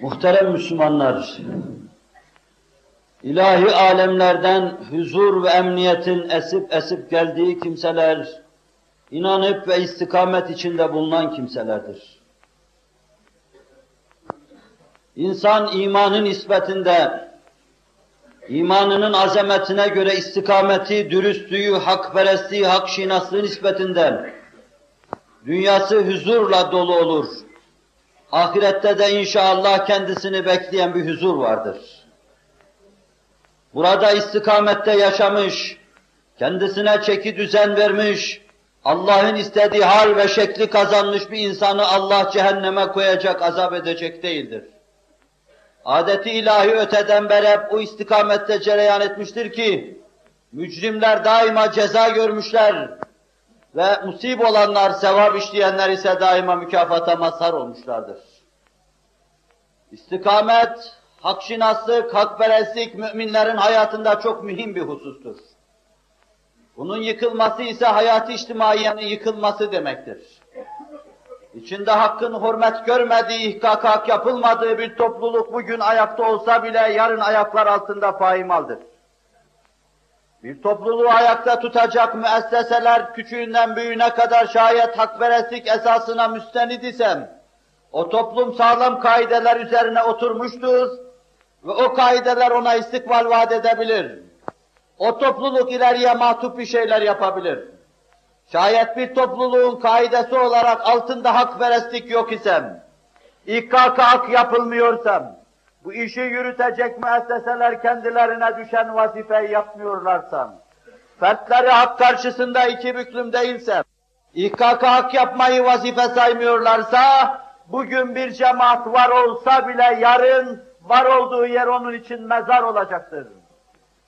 Muhterem Müslümanlar, ilahi alemlerden huzur ve emniyetin esip esip geldiği kimseler, inanıp ve istikamet içinde bulunan kimselerdir. İnsan imanın nispetinde, imanının azametine göre istikameti, dürüstlüğü, hakperestliği, hakşinaslığı nispetinde dünyası huzurla dolu olur. Ahirette de inşallah kendisini bekleyen bir huzur vardır. Burada istikamette yaşamış, kendisine çeki düzen vermiş, Allah'ın istediği hal ve şekli kazanmış bir insanı Allah cehenneme koyacak, azap edecek değildir. Adeti ilahi öteden beri hep o istikamette cereyan etmiştir ki, mücrimler daima ceza görmüşler ve musib olanlar, sevap işleyenler ise daima mükafata mazhar olmuşlardır. İstikamet, hakşinaslık, hakperestlik müminlerin hayatında çok mühim bir husustur. Bunun yıkılması ise hayatı içtimaiyenin yıkılması demektir. İçinde hakkın hürmet görmediği, ihkak yapılmadığı bir topluluk bugün ayakta olsa bile yarın ayaklar altında paymaldır. Bir topluluğu ayakta tutacak müesseseler küçüğünden büyüğüne kadar şayet hakperestlik esasına müstenid isem, o toplum sağlam kaideler üzerine oturmuştur ve o kaideler ona istikbal vaat edebilir. O topluluk ileriye matup bir şeyler yapabilir. Şayet bir topluluğun kaidesi olarak altında hakperestlik yok isem, İKK hak yapılmıyorsam, bu işi yürütecek müesseseler kendilerine düşen vazifeyi yapmıyorlarsam, fertleri hak karşısında iki büklüm değilsem, İKK hak yapmayı vazife saymıyorlarsa, bugün bir cemaat var olsa bile yarın var olduğu yer onun için mezar olacaktır.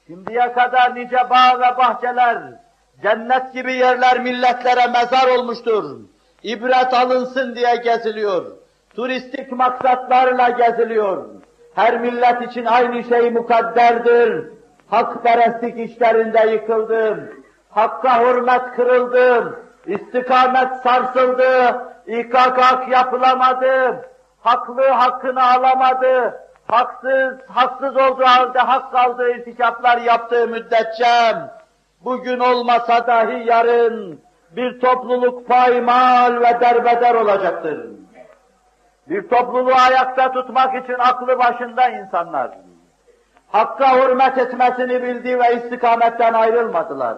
Şimdiye kadar nice bağ ve bahçeler, cennet gibi yerler milletlere mezar olmuştur. İbret alınsın diye geziliyor. Turistik maksatlarla geziliyor. Her millet için aynı şey mukadderdir. Hakperestlik işlerinde yıkıldı. Hakka hürmet kırıldı. İstikamet sarsıldı. İKK yapılamadı. Haklı hakkını alamadı. Haksız, haksız olduğu halde hak kaldığı irtikaplar yaptığı müddetçe bugün olmasa dahi yarın bir topluluk paymal ve derbeder olacaktır. Bir topluluğu ayakta tutmak için aklı başında insanlar, Hakka hürmet etmesini bildi ve istikametten ayrılmadılar.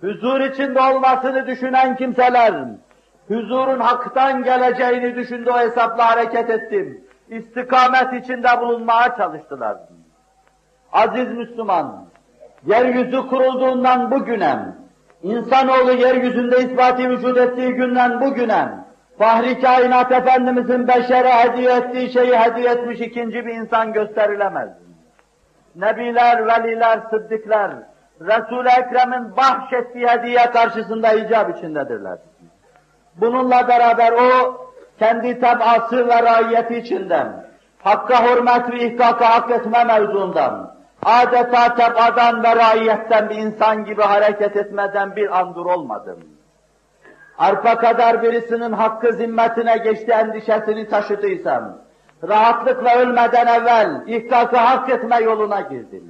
Huzur içinde olmasını düşünen kimseler, huzurun haktan geleceğini düşündü o hesapla hareket ettim. İstikamet içinde bulunmaya çalıştılar. Aziz Müslüman, yeryüzü kurulduğundan bugüne, insanoğlu yeryüzünde ispati vücut ettiği günden bugüne, Fahri kainat Efendimizin beşere hediye ettiği şeyi hediye etmiş ikinci bir insan gösterilemez. Nebiler, veliler, sıddıklar, Resul-i Ekrem'in bahşettiği hediye karşısında icap içindedirler. Bununla beraber o, kendi tabası ve raiyeti içinden, Hakka hürmet ve ihkaka hak etme mevzuundan, adeta tebadan ve raiyetten bir insan gibi hareket etmeden bir andur olmadım. Arpa kadar birisinin hakkı zimmetine geçti endişesini taşıdıysam, rahatlıkla ölmeden evvel ihkakı hak etme yoluna girdim.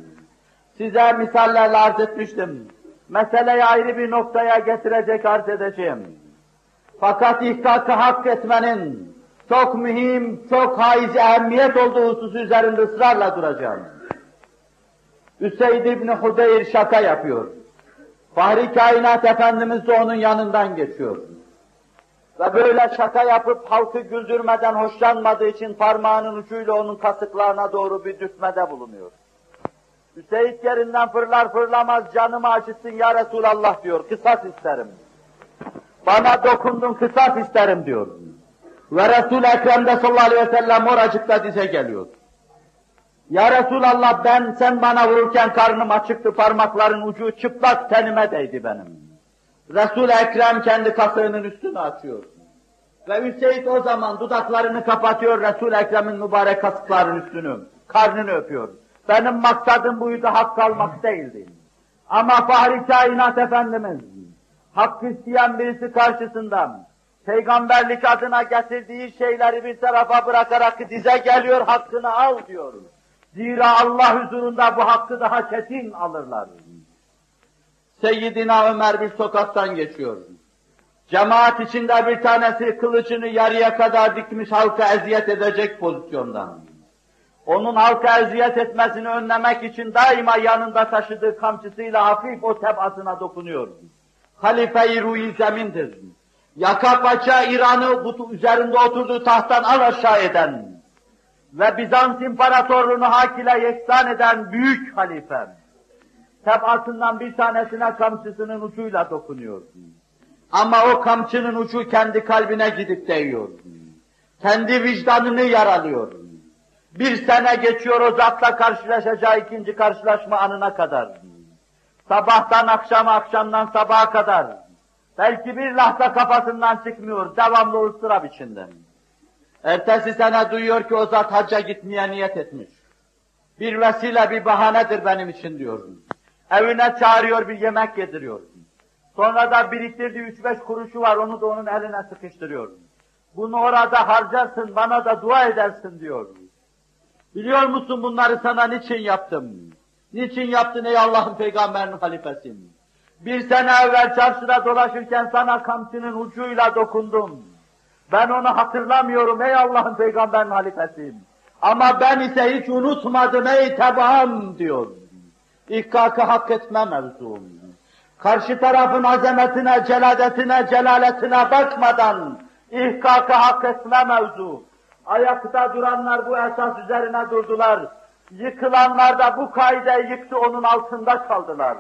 Size misallerle arz etmiştim. Meseleyi ayrı bir noktaya getirecek arz edeceğim. Fakat ihkakı hak etmenin çok mühim, çok haiz ehemmiyet olduğu hususu üzerinde ısrarla duracağım. Üseyd İbni Hudeyr şaka yapıyor. Fahri kainat Efendimiz de onun yanından geçiyor. Ve böyle şaka yapıp halkı güldürmeden hoşlanmadığı için parmağının ucuyla onun kasıklarına doğru bir dürtmede bulunuyor. Hüseyin yerinden fırlar fırlamaz canımı acıtsın ya Resulallah diyor, kısas isterim. Bana dokundun kısas isterim diyor. Ve Resul-i Ekrem de sallallahu aleyhi ve sellem oracıkta dize geliyor. Ya Resulallah ben sen bana vururken karnım açıktı, parmakların ucu çıplak tenime değdi benim. Resul-i Ekrem kendi kasığının üstünü açıyor. Ve Hüseyin o zaman dudaklarını kapatıyor Resul-i Ekrem'in mübarek kasıklarının üstünü, karnını öpüyor. Benim maksadım buydu, hak almak değildi. Ama Fahri Kainat Efendimiz, hak isteyen birisi karşısından, peygamberlik adına getirdiği şeyleri bir tarafa bırakarak dize geliyor, hakkını al diyor. Zira Allah huzurunda bu hakkı daha kesin alırlar. Seyyidina Ömer bir sokaktan geçiyor. Cemaat içinde bir tanesi kılıcını yarıya kadar dikmiş halka eziyet edecek pozisyondan. Onun halka eziyet etmesini önlemek için daima yanında taşıdığı kamçısıyla hafif o tebasına dokunuyor. Halife-i Ruhi Zemin'dir. Yaka paça İran'ı üzerinde oturduğu tahttan al aşağı eden ve Bizans İmparatorluğunu hak ile yeksan eden büyük halifem. Tebasından bir tanesine kamçısının ucuyla dokunuyor. Ama o kamçının ucu kendi kalbine gidip değiyor. Kendi vicdanını yaralıyor. Bir sene geçiyor o zatla karşılaşacağı ikinci karşılaşma anına kadar. Sabahtan akşama, akşamdan sabaha kadar. Belki bir lahza kafasından çıkmıyor, devamlı ıstırap içinde. Ertesi sene duyuyor ki o zat hacca gitmeye niyet etmiş. Bir vesile, bir bahanedir benim için diyor. Evine çağırıyor, bir yemek yediriyor. Sonra da biriktirdiği üç beş kuruşu var, onu da onun eline sıkıştırıyor. Bunu orada harcarsın, bana da dua edersin diyor. Biliyor musun bunları sana niçin yaptım? Niçin yaptın ey Allah'ın peygamberinin halifesin? Bir sene evvel çarşıda dolaşırken sana kamçının ucuyla dokundum. Ben onu hatırlamıyorum ey Allah'ın peygamberinin halifesiyim. Ama ben ise hiç unutmadım ey tebaam diyor. İhkakı hak etme mevzum. Karşı tarafın azametine, celadetine, celaletine bakmadan ihkakı hak etme mevzu. Ayakta duranlar bu esas üzerine durdular. Yıkılanlar da bu kaideyi yıktı, onun altında kaldılar.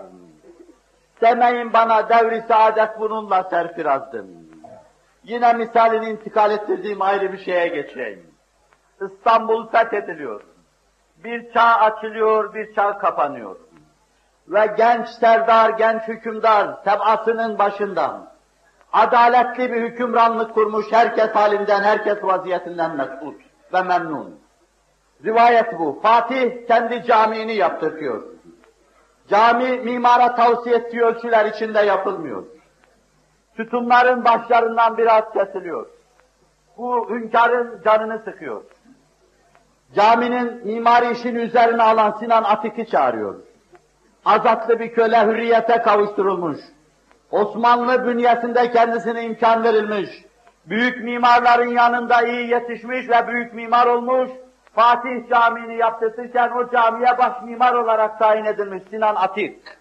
Demeyin bana devri saadet bununla serfirazdım. Yine misalini intikal ettirdiğim ayrı bir şeye geçeyim. İstanbul fethediliyor. Bir çağ açılıyor, bir çağ kapanıyor. Ve genç serdar, genç hükümdar tebasının başından adaletli bir hükümranlık kurmuş, herkes halinden, herkes vaziyetinden mesut ve memnun. Rivayet bu. Fatih kendi camiini yaptırıyor. Cami mimara tavsiye ettiği ölçüler içinde yapılmıyor. Sütunların başlarından biraz kesiliyor. Bu hünkârın canını sıkıyor. Caminin mimari işini üzerine alan Sinan Atik'i çağırıyor. Azatlı bir köle hürriyete kavuşturulmuş. Osmanlı bünyesinde kendisine imkan verilmiş. Büyük mimarların yanında iyi yetişmiş ve büyük mimar olmuş. Fatih Camii'ni yaptırırken o camiye baş mimar olarak tayin edilmiş Sinan Atik.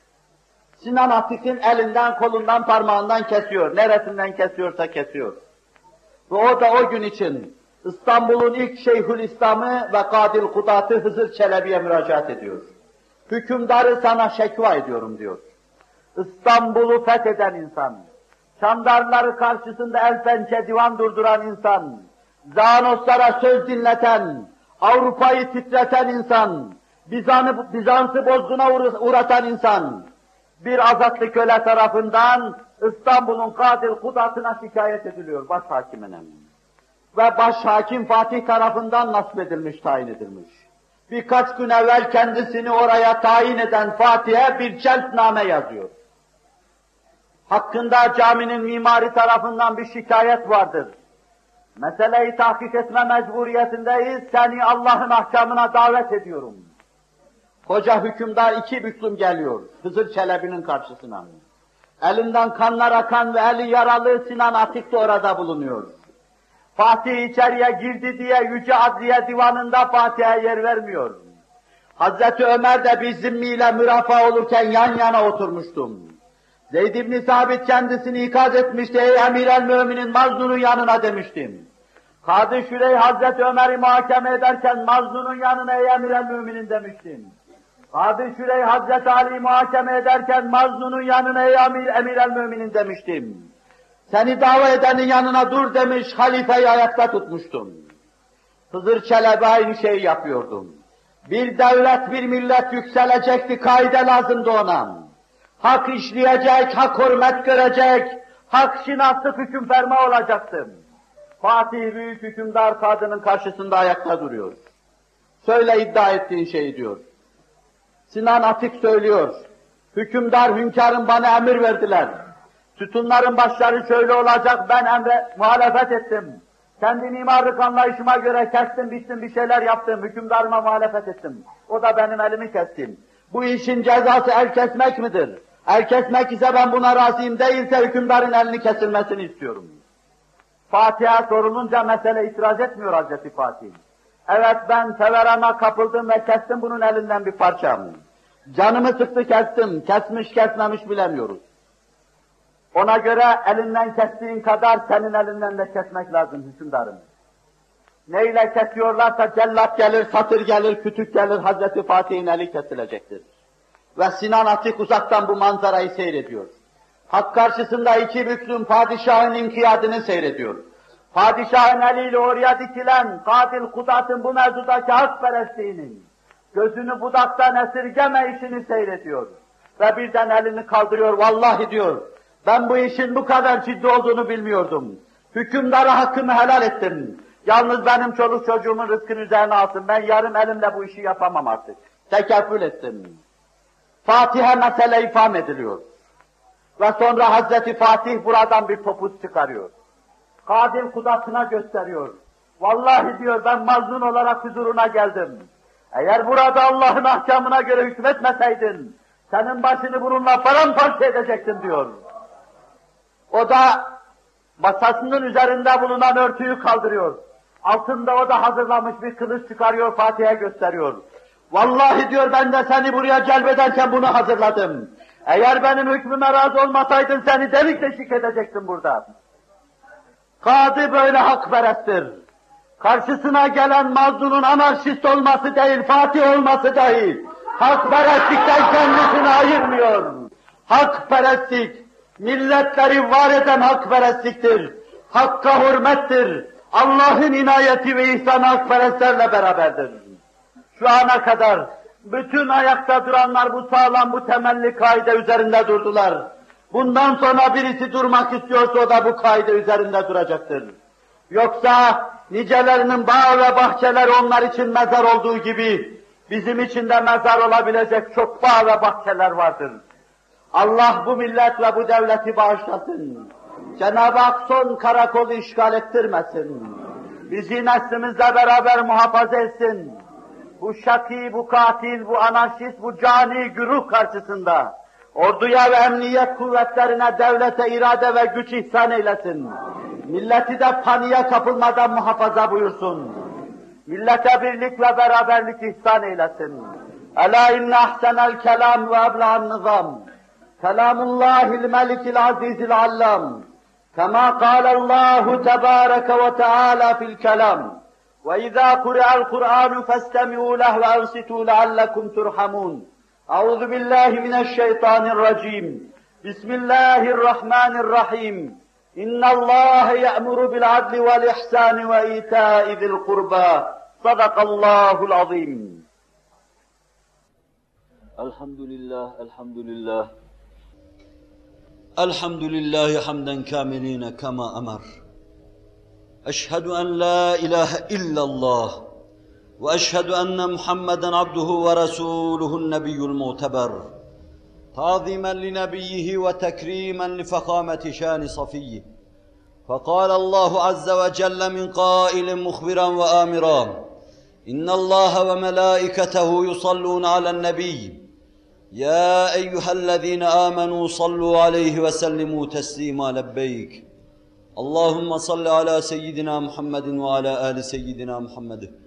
Sinan Atik'in elinden, kolundan, parmağından kesiyor. Neresinden kesiyorsa kesiyor. Ve o da o gün için İstanbul'un ilk Şeyhül İslam'ı ve Kadil Kudat'ı Hızır Çelebi'ye müracaat ediyor. Hükümdarı sana şekva ediyorum diyor. İstanbul'u fetheden insan, Çandarları karşısında el pençe divan durduran insan, Zanoslara söz dinleten, Avrupa'yı titreten insan, Bizans'ı Bizans'ı bozguna uğratan insan, bir azatlı köle tarafından İstanbul'un Kadil Kudat'ına şikayet ediliyor başhakimine. ve baş hakim Fatih tarafından nasip edilmiş, tayin edilmiş. Birkaç gün evvel kendisini oraya tayin eden Fatih'e bir celtname yazıyor. Hakkında caminin mimari tarafından bir şikayet vardır. Meseleyi tahkik etme mecburiyetindeyiz, seni Allah'ın ahkamına davet ediyorum. Koca hükümdar iki büklüm geliyor, Hızır Çelebi'nin karşısına. Elinden kanlar akan ve eli yaralı Sinan Atik de orada bulunuyor. Fatih içeriye girdi diye Yüce Adliye Divanı'nda Fatih'e yer vermiyor. Hazreti Ömer de bir zimmiyle mürafa olurken yan yana oturmuştum. Zeyd ibn Sabit kendisini ikaz etmişti, ey emir el müminin Mazlun'un yanına demiştim. Kadı Şürey Hazreti Ömer'i muhakeme ederken Mazlun'un yanına ey emir el müminin demiştim. Kadı Şürey Hazreti Ali muhakeme ederken Mazlun'un yanına ey emir, emir el müminin demiştim. Seni dava edenin yanına dur demiş, halifeyi ayakta tutmuştum. Hızır Çelebi aynı şeyi yapıyordum. Bir devlet, bir millet yükselecekti, kaide lazımdı ona. Hak işleyecek, hak hürmet görecek, hak şinaslık hüküm ferma olacaktım. Fatih büyük hükümdar kadının karşısında ayakta duruyor. Söyle iddia ettiğin şeyi diyor. Sinan Atik söylüyor. Hükümdar, hünkârın bana emir verdiler. Sütunların başları şöyle olacak, ben emre muhalefet ettim. Kendi mimarlık anlayışıma göre kestim, bittim, bir şeyler yaptım, hükümdarıma muhalefet ettim. O da benim elimi kestim. Bu işin cezası el kesmek midir? El kesmek ise ben buna razıyım, değilse hükümdarın elini kesilmesini istiyorum. Fatih'e sorulunca mesele itiraz etmiyor Hazreti Fatih. Evet ben severana kapıldım ve kestim bunun elinden bir parçamı. Canımı sıktı kestim, kesmiş kesmemiş bilemiyoruz. Ona göre elinden kestiğin kadar senin elinden de kesmek lazım hükümdarım. Neyle kesiyorlarsa cellat gelir, satır gelir, kütük gelir, Hazreti Fatih'in eli kesilecektir. Ve Sinan Atik uzaktan bu manzarayı seyrediyor. Hak karşısında iki büklüm padişahın inkiyadını seyrediyor. Padişahın eliyle oraya dikilen katil kudatın bu mevzudaki hakperestliğinin gözünü budaktan esirgeme işini seyrediyor. Ve birden elini kaldırıyor, vallahi diyor, ben bu işin bu kadar ciddi olduğunu bilmiyordum. Hükümdara hakkımı helal ettim. Yalnız benim çoluk çocuğumun rızkını üzerine alsın. Ben yarım elimle bu işi yapamam artık. Tekeffül ettim. Fatih'e mesele ifam ediliyor. Ve sonra Hazreti Fatih buradan bir topuz çıkarıyor. Kadil kudasına gösteriyor. Vallahi diyor ben mazlum olarak huzuruna geldim. Eğer burada Allah'ın ahkamına göre hükmetmeseydin, senin başını bununla paramparça edecektim diyor. O da masasının üzerinde bulunan örtüyü kaldırıyor. Altında o da hazırlamış bir kılıç çıkarıyor, Fatih'e gösteriyor. Vallahi diyor ben de seni buraya celbederken bunu hazırladım. Eğer benim hükmüme razı olmasaydın seni delik deşik edecektim burada. Kadı böyle hakperesttir. Karşısına gelen mazlunun anarşist olması değil, Fatih olması değil. Hakperestlikten kendisini ayırmıyor. Hakperestlik, milletleri var eden hakperestliktir. Hakka hürmettir. Allah'ın inayeti ve ihsanı hakperestlerle beraberdir. Şu ana kadar bütün ayakta duranlar bu sağlam, bu temelli kaide üzerinde durdular. Bundan sonra birisi durmak istiyorsa o da bu kaide üzerinde duracaktır. Yoksa nicelerinin bağ ve bahçeler onlar için mezar olduğu gibi bizim için de mezar olabilecek çok bağ ve bahçeler vardır. Allah bu millet ve bu devleti bağışlasın. Cenab-ı Hak son karakolu işgal ettirmesin. Bizi neslimizle beraber muhafaza etsin. Bu şaki, bu katil, bu anarşist, bu cani güruh karşısında Orduya ve emniyet kuvvetlerine, devlete irade ve güç ihsan eylesin. Milleti de paniğe kapılmadan muhafaza buyursun. Millete birlik ve beraberlik ihsan eylesin. Ela inne ahsenel kelam ve ebla'n nizam. Kelamullahil melikil azizil allam. Kema kâlallahu tebâreke ve teâlâ fil kelam. Ve izâ kure'el Kur'an festemi'û leh ve ansitu leallekum turhamun. Euzu billahi mineşşeytanirracim. Bismillahirrahmanirrahim. İnallaha ya'muru bil adli vel ihsani ve ita'i zil kurba. Sadakallahul azim. Elhamdülillah, elhamdülillah. Elhamdülillahi hamden kamilina kama amar. Eşhedü en la ilahe illallah وأشهد أن محمدا عبده ورسوله النبي المعتبر تعظيما لنبيه وتكريما لفخامة شان صفيه. فقال الله عز وجل من قائل مخبرا وآمرا إن الله وملائكته يصلون على النبي. يا أيها الذين آمنوا صلوا عليه وسلموا تسليما لبيك. اللهم صل على سيدنا محمد وعلى آل سيدنا محمد.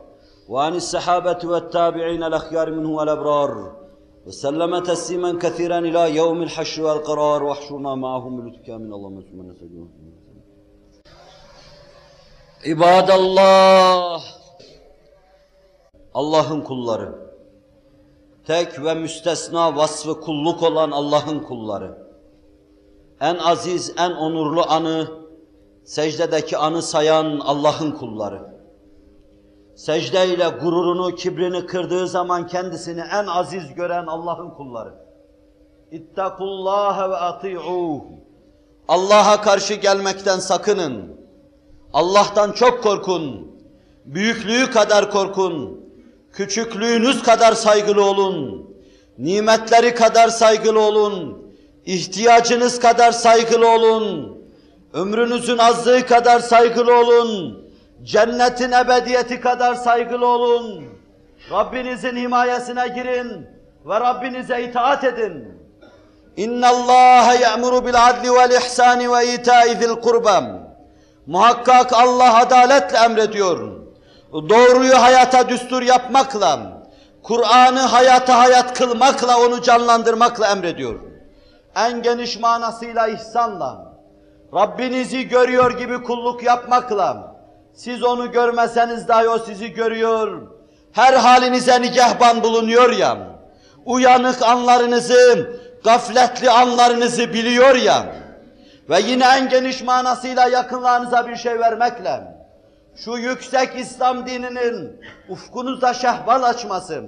وعن السحابة والتابعين الأخيار منه والأبرار وسلم تسليما كثيرا إلى يوم الحشر والقرار واحشرنا معهم بلطفك من اللهم سبحانه وتعالى İbadallah Allah'ın kulları tek ve müstesna vasfı kulluk olan Allah'ın kulları en aziz, en onurlu anı secdedeki anı sayan Allah'ın kulları secdeyle gururunu, kibrini kırdığı zaman kendisini en aziz gören Allah'ın kulları İttakullâhe ve ati'ûh Allah'a karşı gelmekten sakının. Allah'tan çok korkun. Büyüklüğü kadar korkun. Küçüklüğünüz kadar saygılı olun. Nimetleri kadar saygılı olun. İhtiyacınız kadar saygılı olun. Ömrünüzün azlığı kadar saygılı olun. Cennetin ebediyeti kadar saygılı olun. Rabbinizin himayesine girin ve Rabbinize itaat edin. İnna Allah ya'muru bil adli vel ihsani ve ita'i zil kurbam. Muhakkak Allah adaletle emrediyor. Doğruyu hayata düstur yapmakla, Kur'an'ı hayata hayat kılmakla, onu canlandırmakla emrediyor. En geniş manasıyla ihsanla, Rabbinizi görüyor gibi kulluk yapmakla, siz onu görmeseniz dahi o sizi görüyor, her halinize nigahban bulunuyor ya, uyanık anlarınızı, gafletli anlarınızı biliyor ya, ve yine en geniş manasıyla yakınlarınıza bir şey vermekle, şu yüksek İslam dininin ufkunuzda şehval açması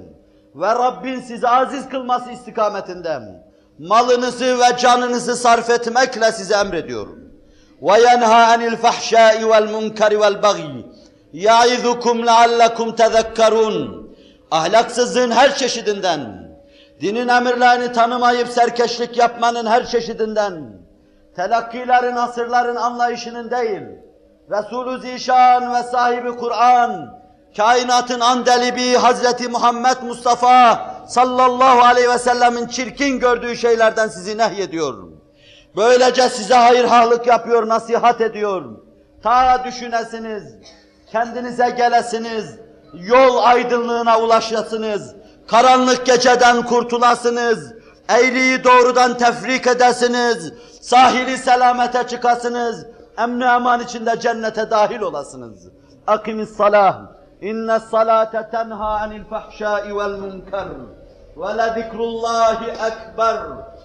ve Rabbin sizi aziz kılması istikametinden malınızı ve canınızı sarf etmekle size emrediyorum. وَيَنْهَا عَنِ الْفَحْشَاءِ وَالْمُنْكَرِ وَالْبَغْيِ يَعِذُكُمْ لَعَلَّكُمْ تَذَكَّرُونَ Ahlaksızlığın her çeşidinden, dinin emirlerini tanımayıp serkeşlik yapmanın her çeşidinden, telakkilerin, asırların anlayışının değil, Resulü Zişan ve sahibi Kur'an, kainatın andelibi Hazreti Muhammed Mustafa sallallahu aleyhi ve sellemin çirkin gördüğü şeylerden sizi nehyediyor. Böylece size hayırhalık yapıyor, nasihat ediyor. Ta düşünesiniz, kendinize gelesiniz, yol aydınlığına ulaşasınız, karanlık geceden kurtulasınız, eğriyi doğrudan tefrik edesiniz, sahili selamete çıkasınız, emni eman içinde cennete dahil olasınız. Akimis salah. İnne salate tenha anil fahşai vel münker. Ve le zikrullahi ekber.